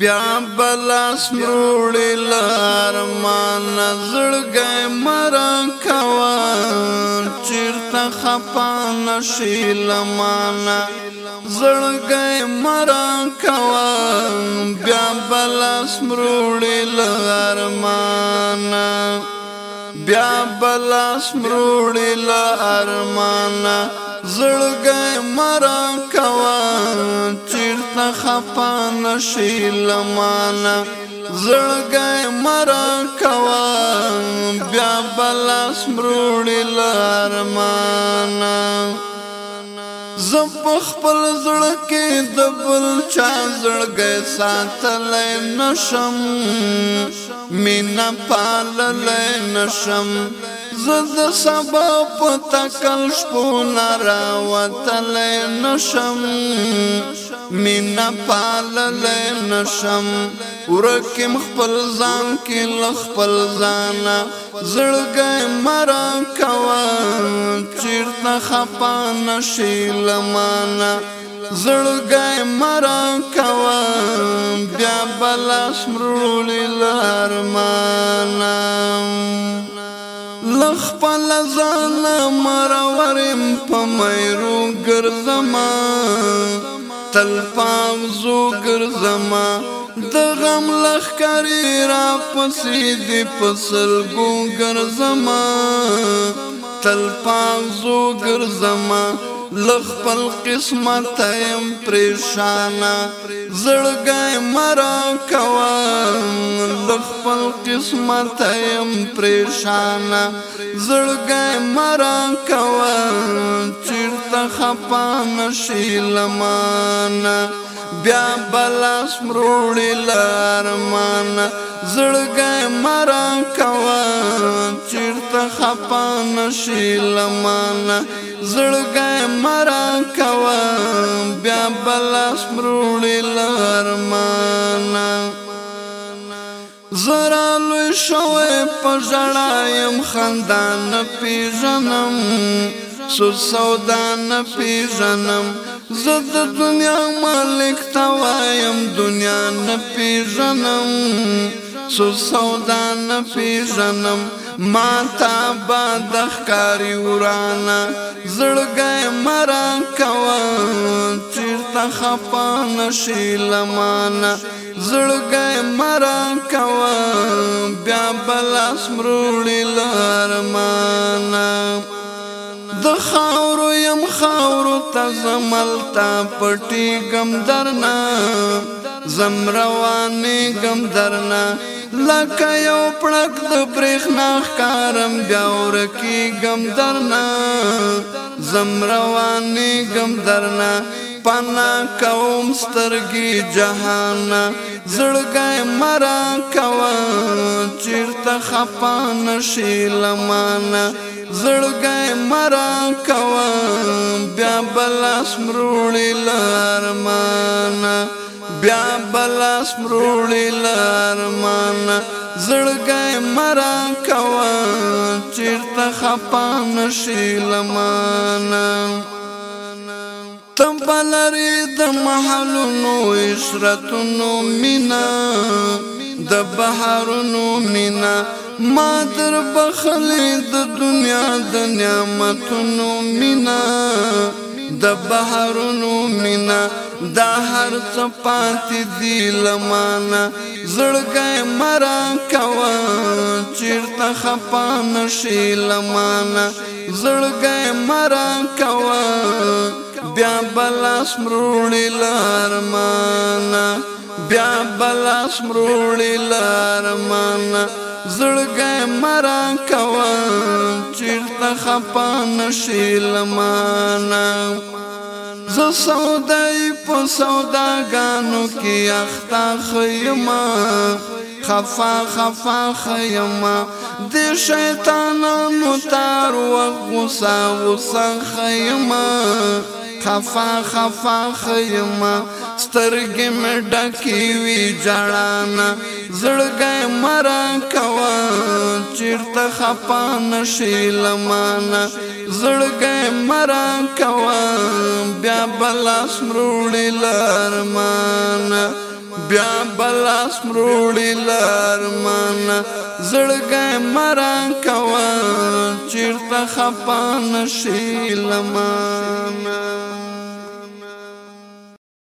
بیا بلاس مروړی لار مان زړګې مران کوا چیرته خپان شیل مان زړګې مران کوا بیا بلاس مروړی لار مان بیا بلاس مروړی لا ارمانا زړګي مرا کوا چیرته خپا نشي لمانا زړګي مرا کوا بیا بلاس مروړی لا ارمانا زم خپل زړه کې د بل چا زړګې ساتلې نشم مینا پاللې نشم زد سبا په تکل شپو نارا وتلې نشم مینا پال لنشم ورکم خپل ځان کې ل خپل ځان زړګې مرا کوا چیرته خپانه شیل مانا زړګې مرا کوا بیا بلاش مرول لارمانا لخ پل ځان مرا ورم په مېرو ګرځما تل پام زو ګرځما د غم لخرې را پسې دی پسل ګو ګرځما تل پام زو ګرځما لخپل قسمت ایم پریشانا زړګای مرا کوا لخپل قسمت ایم پریشانا زړګای مرا کوا چیرته خپا نشیلمانا بیا بلاس مروړی لارمان زړګې مرا کوا چیرته خپان شیلمان زړګې مرا کوا بیا بلاس مروړی لارمان زرا لوی شوې پژړایم خندان پیژنم سو سودان پیژنم زه د دنیا مالک تا وایم دنیا نه پیژنم سو سودا نه پیژنم ما تا باد ښکاری ورانا زړګې مران کوا چیرته خپا نشي لمانا زړګې مران کوا بیا بل اسمرولې لارمانا د خاور ګم خاور ته زملتا پټي ګم درنا زم رواني ګم درنا لکه یو پړک د برېښنا ښکارم بیا ورکی ګم درنا زم رواني ګم درنا پنا کوم سترګي جهان زړګي مرا کوا چیرته خپانه شیلمانه زړګې مرا کوم بیا بلاس مروړي لارمان بیا بلاس مروړي لارمان زړګې مرا کوم چیرته خپان شیلمان تم بلری د محلونو عشرتونو مینا د بهارونو مینا ما در بخلې د دنیا د نعمتونو مینا د بهارونو مینا د هر څه پاتې دی لمانه زړګې مرا کوا چیرته خپا نشي لمانه زړګې مرا کوا بیا بلاس مروړي لارمانه بیا بلاس مروړي لارمانه زړګې مران کوا چیرته خپا نشي لمانا ز سودای په سوداګانو کې اختا خیما خفا خفا خیما د شیطانانو تار و غصا غصا خیما خفا خفا خیما سترګې مې ډکې وي جړانا زړګې مرا کوا چیرته خپا نشي لمانا زړګې مرا کوا بیا بلاس مروړې لارمانا بیا بلاس مروړې لارمانا زړګې مرا کوا چیرته خپا نشي لمانا